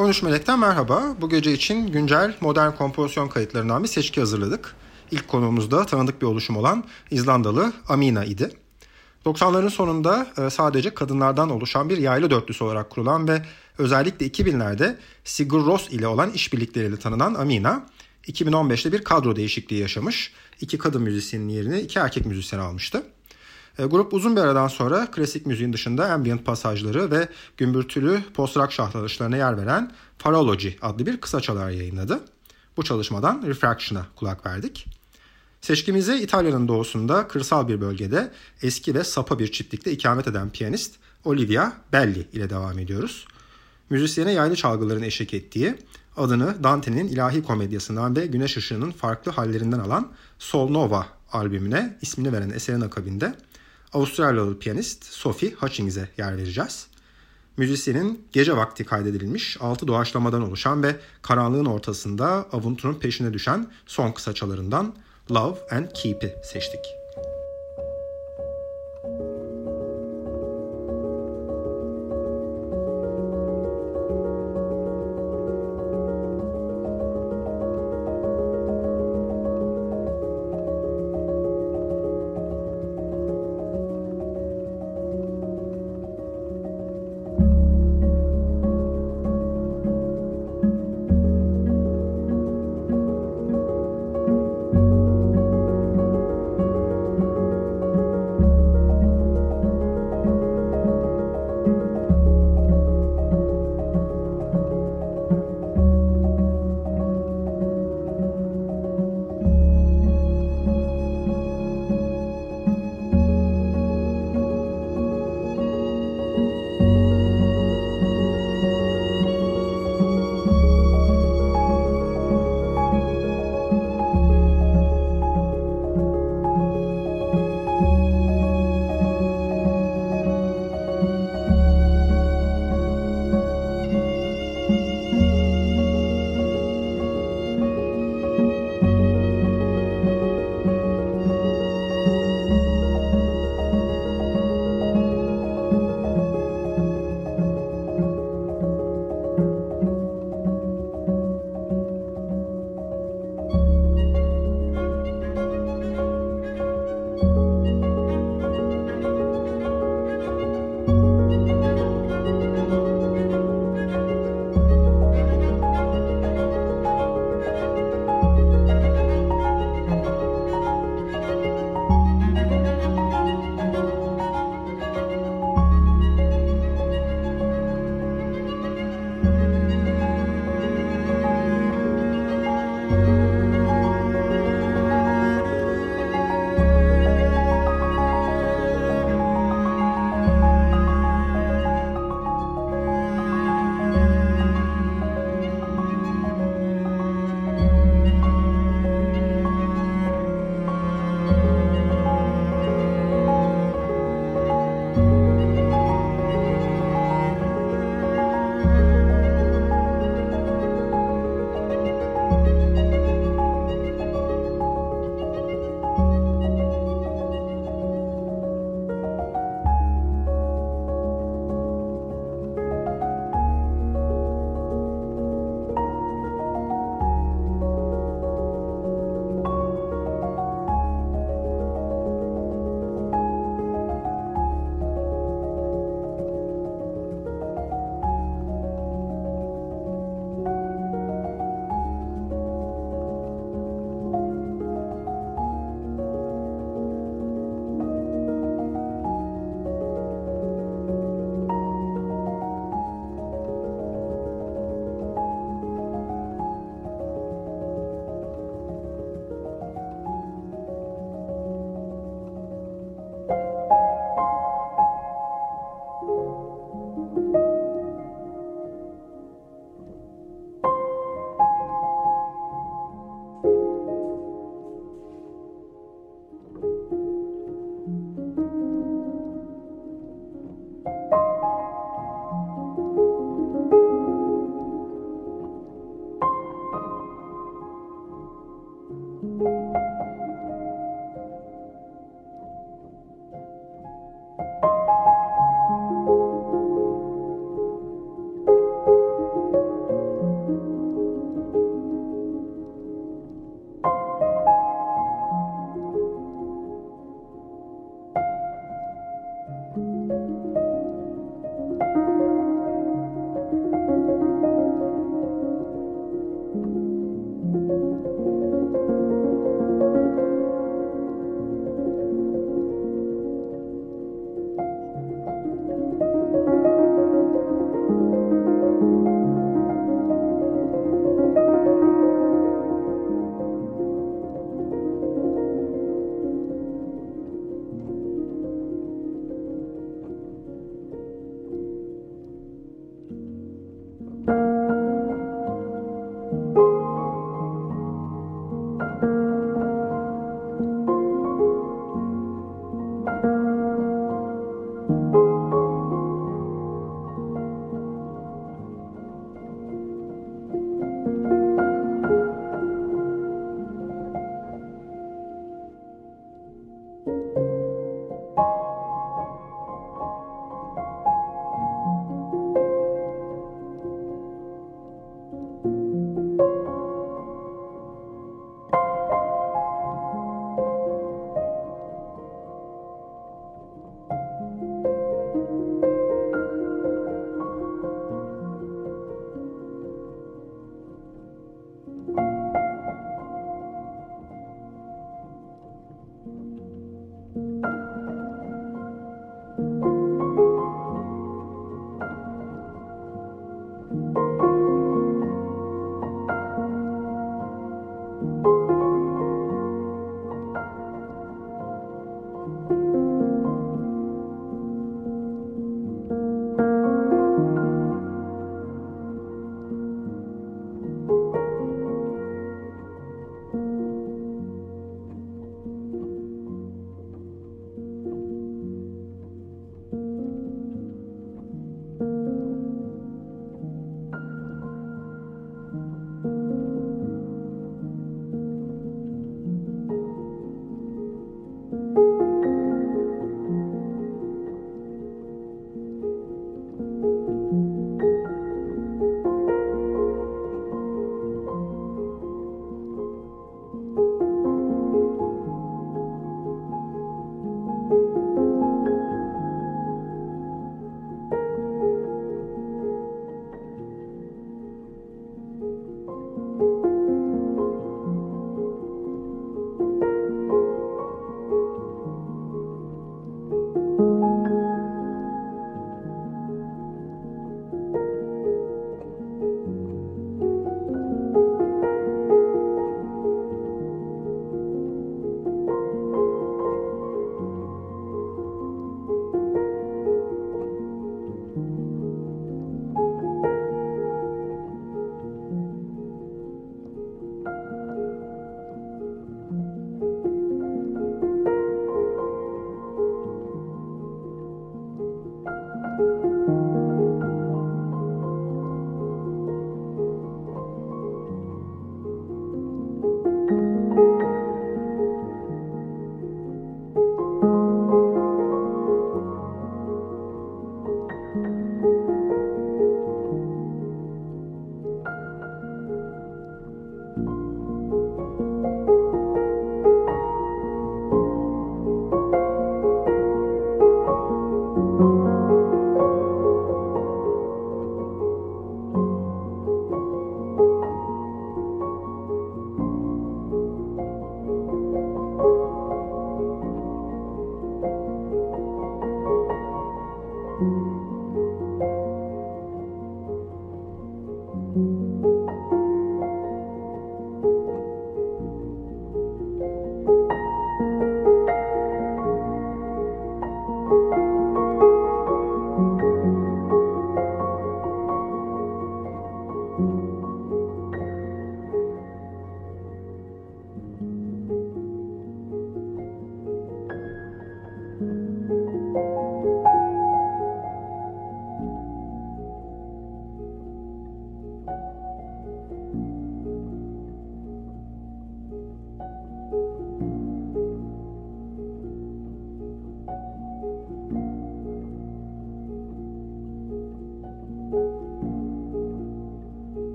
13 Melek'ten merhaba. Bu gece için güncel modern kompozisyon kayıtlarından bir seçki hazırladık. İlk konuğumuz da tanıdık bir oluşum olan İzlandalı Amina idi. 90'ların sonunda e, sadece kadınlardan oluşan bir yaylı dörtlüsü olarak kurulan ve özellikle 2000'lerde Sigur Rós ile olan işbirlikleriyle tanınan Amina, 2015'te bir kadro değişikliği yaşamış. İki kadın müzisyenin yerini iki erkek müzisyen almıştı. E, grup uzun bir aradan sonra klasik müziğin dışında ambient pasajları ve gümbürtülü post-rock şahlanışlarına yer veren Parology adlı bir kısa çalar yayınladı. Bu çalışmadan Refraction'a kulak verdik. Seçkimize İtalya'nın doğusunda kırsal bir bölgede eski ve sapa bir çiftlikte ikamet eden piyanist Olivia Belli ile devam ediyoruz. Müzisyene yaylı çalgıların eşlik ettiği, adını Dante'nin ilahi komedyasından ve güneş ışığının farklı hallerinden alan Sol Nova albümüne ismini veren eserin akabinde Avustralyalı piyanist Sophie Hutchings'e yer vereceğiz. Müzisyenin gece vakti kaydedilmiş altı doğaçlamadan oluşan ve karanlığın ortasında avuntunun peşine düşen son kısaçalarından Love and Keep'i seçtik.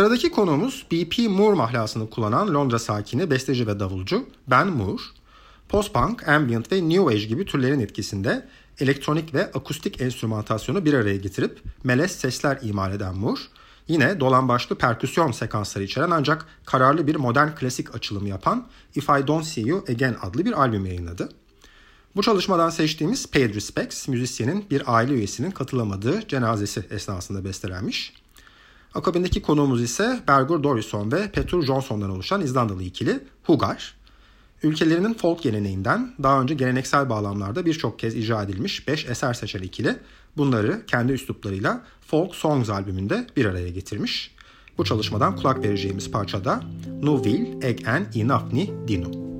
Sıradaki konuğumuz BP Moore mahlasını kullanan Londra sakini, besteci ve davulcu Ben Moore. Post-punk, ambient ve new age gibi türlerin etkisinde elektronik ve akustik enstrümantasyonu bir araya getirip melez sesler imal eden Moore, yine dolan başlı perküsyon sekansları içeren ancak kararlı bir modern klasik açılımı yapan If I Don't See You Again adlı bir albüm yayınladı. Bu çalışmadan seçtiğimiz Paid Respects, müzisyenin bir aile üyesinin katılamadığı cenazesi esnasında bestelenmiş. Akabindeki konuğumuz ise Bergur Dorison ve Petur Johnson'dan oluşan İzlandalı ikili Hugar. Ülkelerinin folk geleneğinden daha önce geleneksel bağlamlarda birçok kez icra edilmiş 5 eser seçen ikili bunları kendi üsluplarıyla Folk Songs albümünde bir araya getirmiş. Bu çalışmadan kulak vereceğimiz parçada Nuvil Eg en Inafni Dino.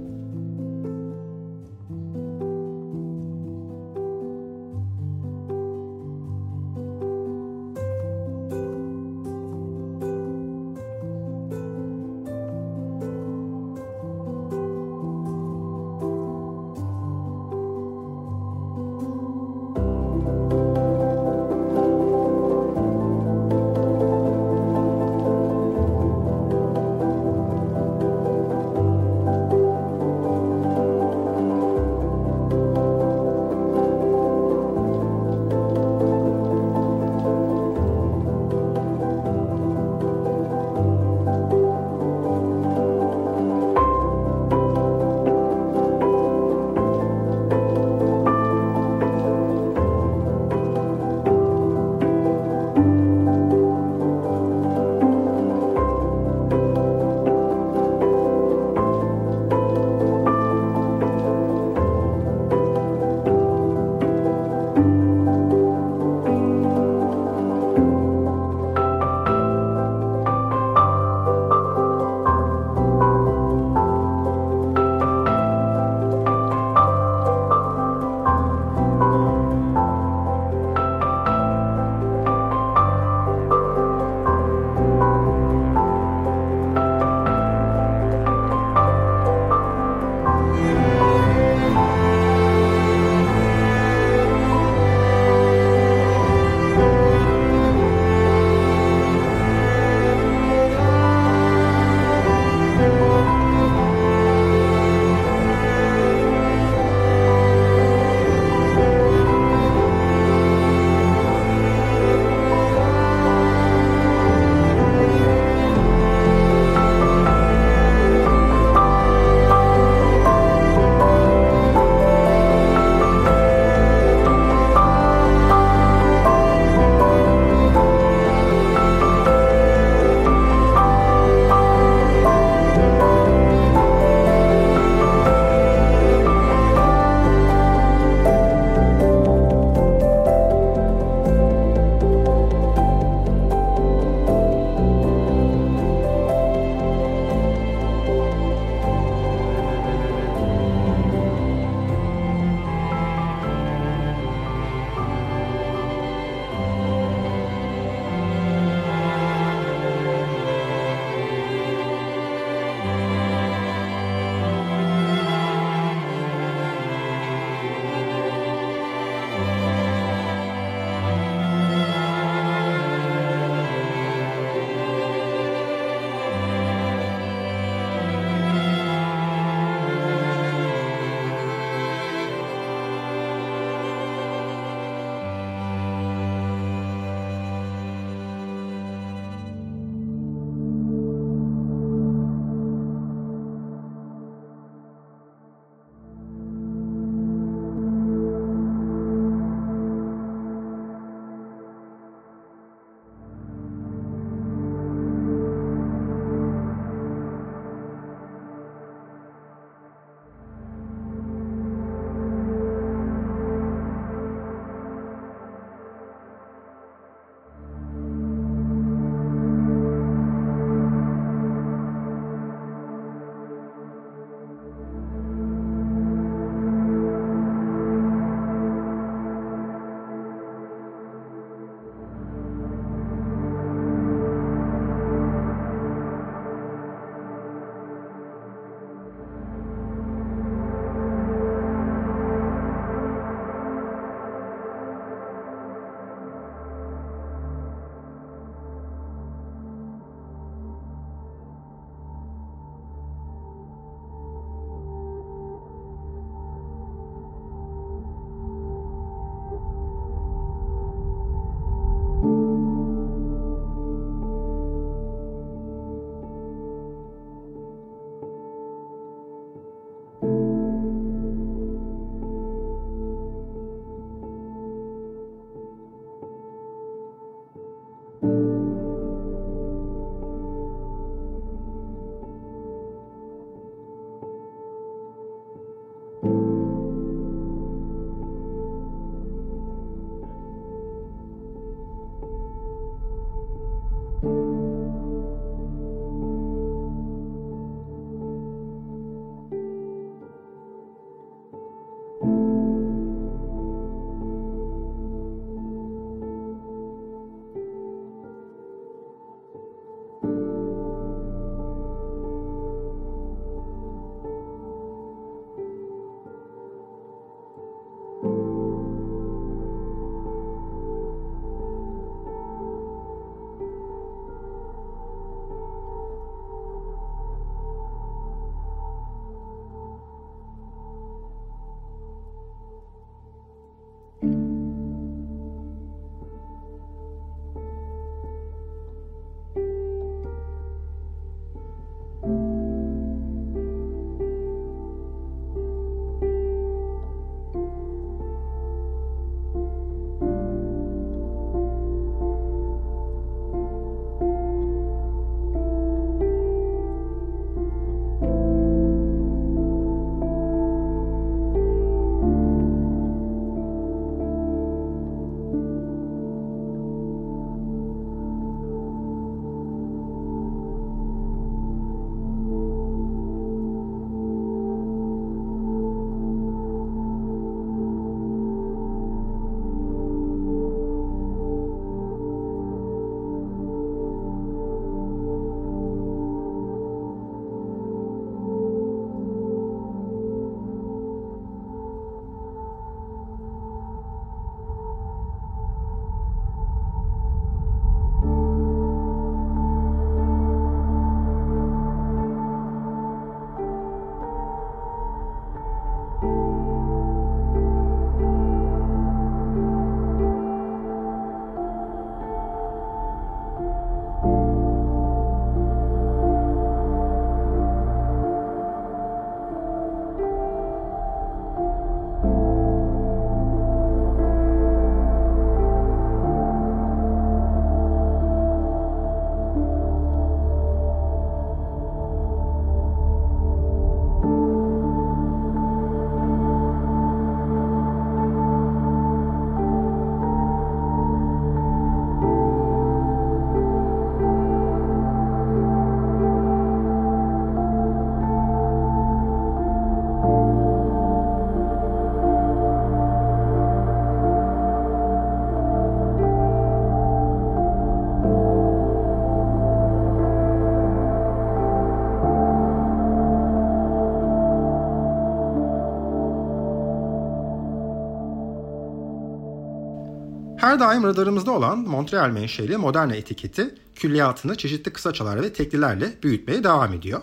Daim radarımızda olan Montreal menşeli Moderna etiketi külliyatını çeşitli kısaçalar ve teklilerle büyütmeye devam ediyor.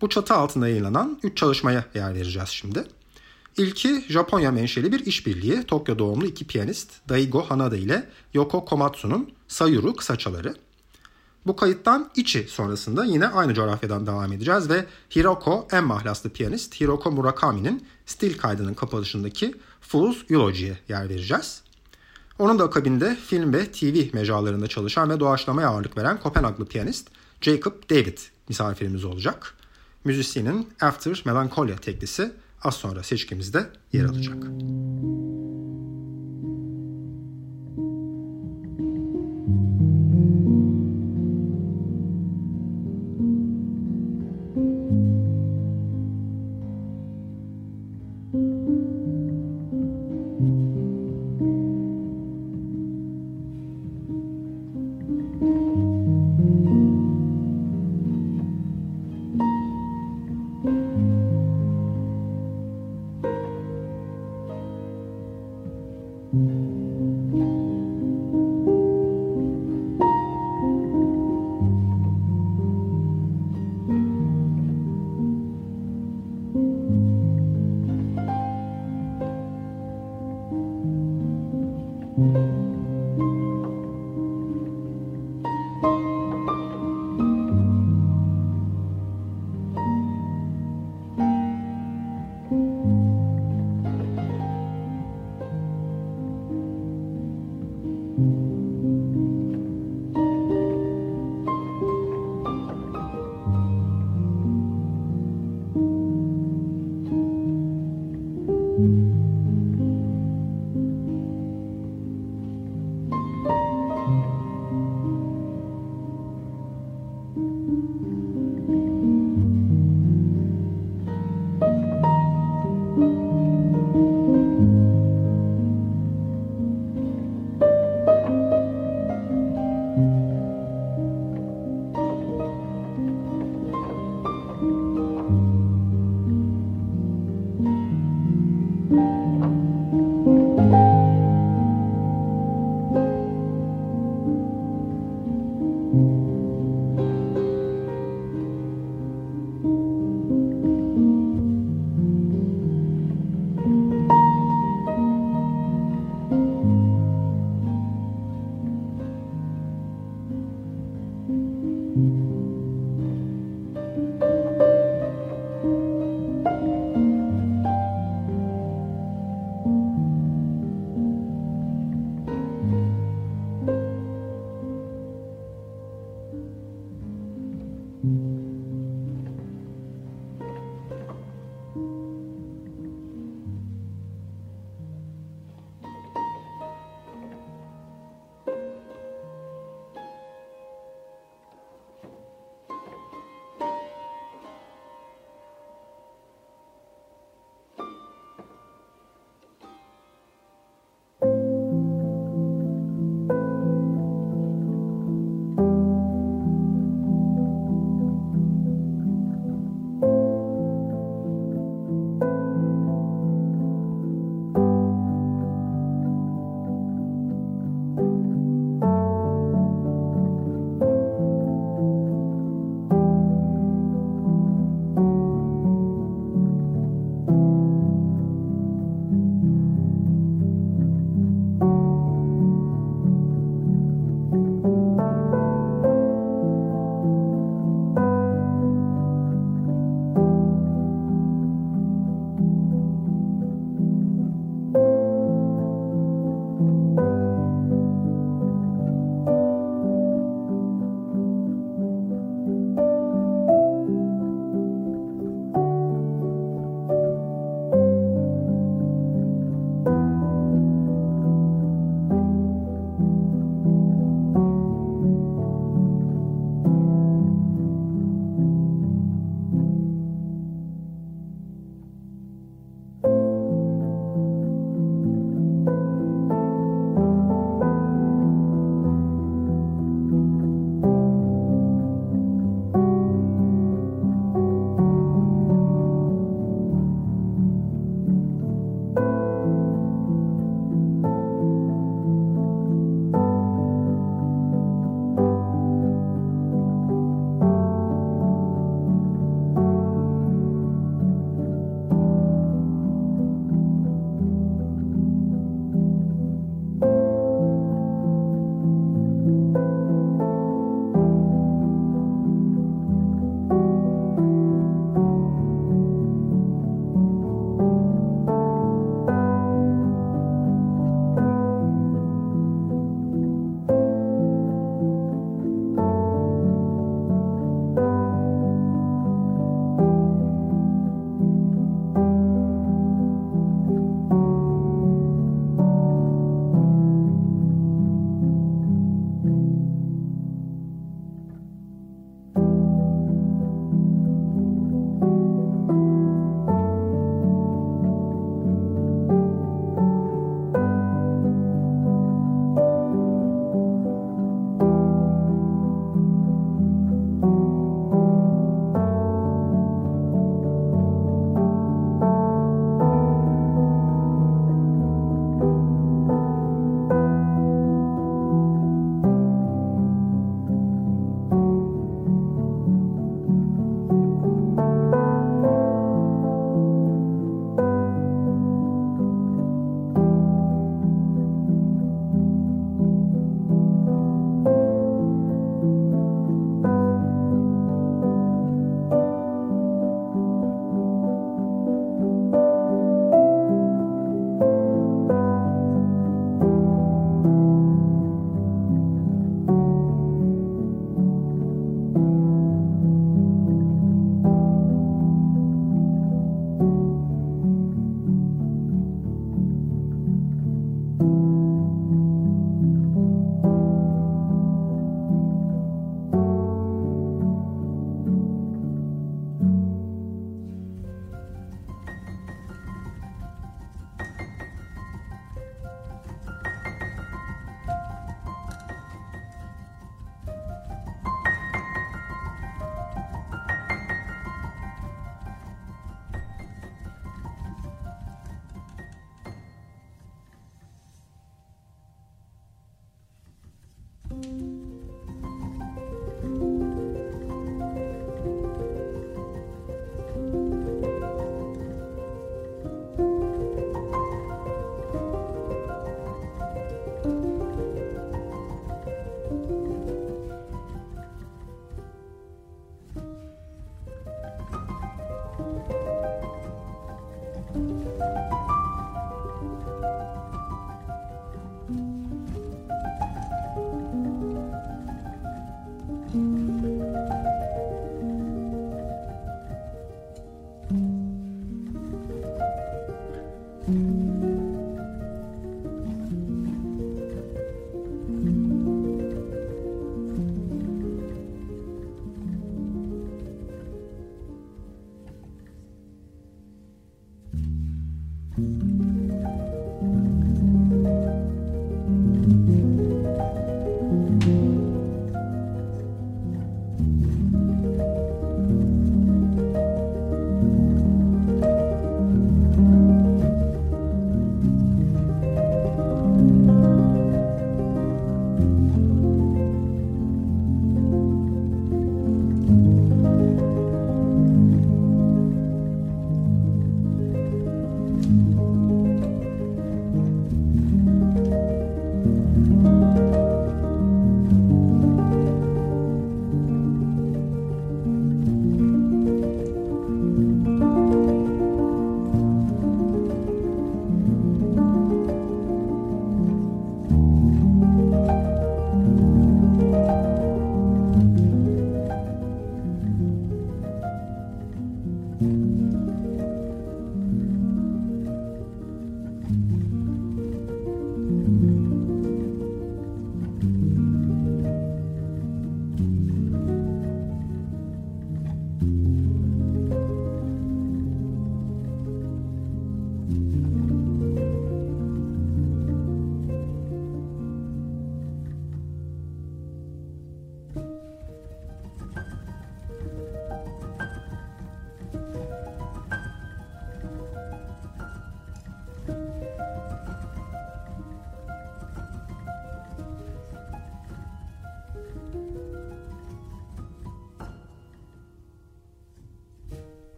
Bu çatı altında yayınlanan 3 çalışmaya yer vereceğiz şimdi. İlki Japonya menşeli bir işbirliği Tokyo doğumlu iki piyanist Daigo Hanada ile Yoko Komatsu'nun Sayuru kısaçaları. Bu kayıttan içi sonrasında yine aynı coğrafyadan devam edeceğiz ve Hiroko en mahlaslı piyanist Hiroko Murakami'nin stil kaydının kapanışındaki Fool's Eulogy'ye yer vereceğiz. Onun da akabinde film ve TV mecralarında çalışan ve doğaçlamaya ağırlık veren Kopenhaglı piyanist Jacob David misafirimiz olacak. Müzisyenin After Melancholia teklisi az sonra seçkimizde yer alacak. Müzik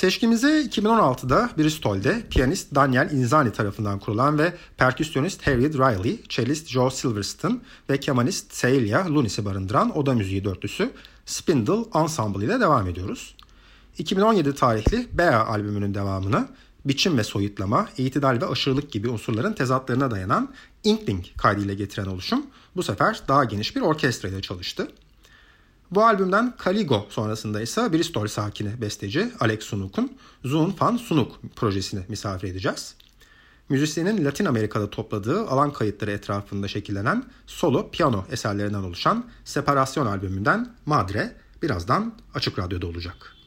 Seçkimize 2016'da Bristol'de piyanist Daniel Inzani tarafından kurulan ve perküsyonist Harriet Riley, cellist Joe Silverstone ve kemanist Celia Lunis'i barındıran oda müziği dörtlüsü Spindle Ensemble ile devam ediyoruz. 2017 tarihli Bea albümünün devamını biçim ve soyutlama, itidal ve aşırılık gibi unsurların tezatlarına dayanan Inkling kaydıyla getiren oluşum bu sefer daha geniş bir orkestra ile çalıştı. Bu albümden Caligo sonrasında ise Bristol sakini besteci Alex Sunuk'un Zoon Fan Sunuk projesini misafir edeceğiz. Müzisyenin Latin Amerika'da topladığı alan kayıtları etrafında şekillenen solo piyano eserlerinden oluşan Separasyon albümünden Madre birazdan Açık Radyo'da olacak.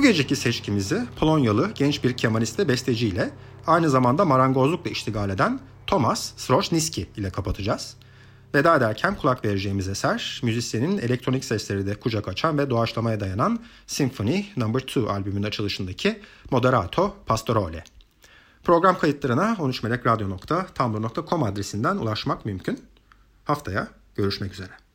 Bu geceki seçkimizi Polonyalı genç bir kemanist besteciyle aynı zamanda marangozlukla iştigal eden Thomas Sroczniski ile kapatacağız. Veda ederken kulak vereceğimiz eser müzisyenin elektronik sesleri de kucak açan ve doğaçlamaya dayanan Symphony No. 2 albümünün açılışındaki Moderato Pastorale. Program kayıtlarına 13melekradyo.tumblr.com adresinden ulaşmak mümkün. Haftaya görüşmek üzere.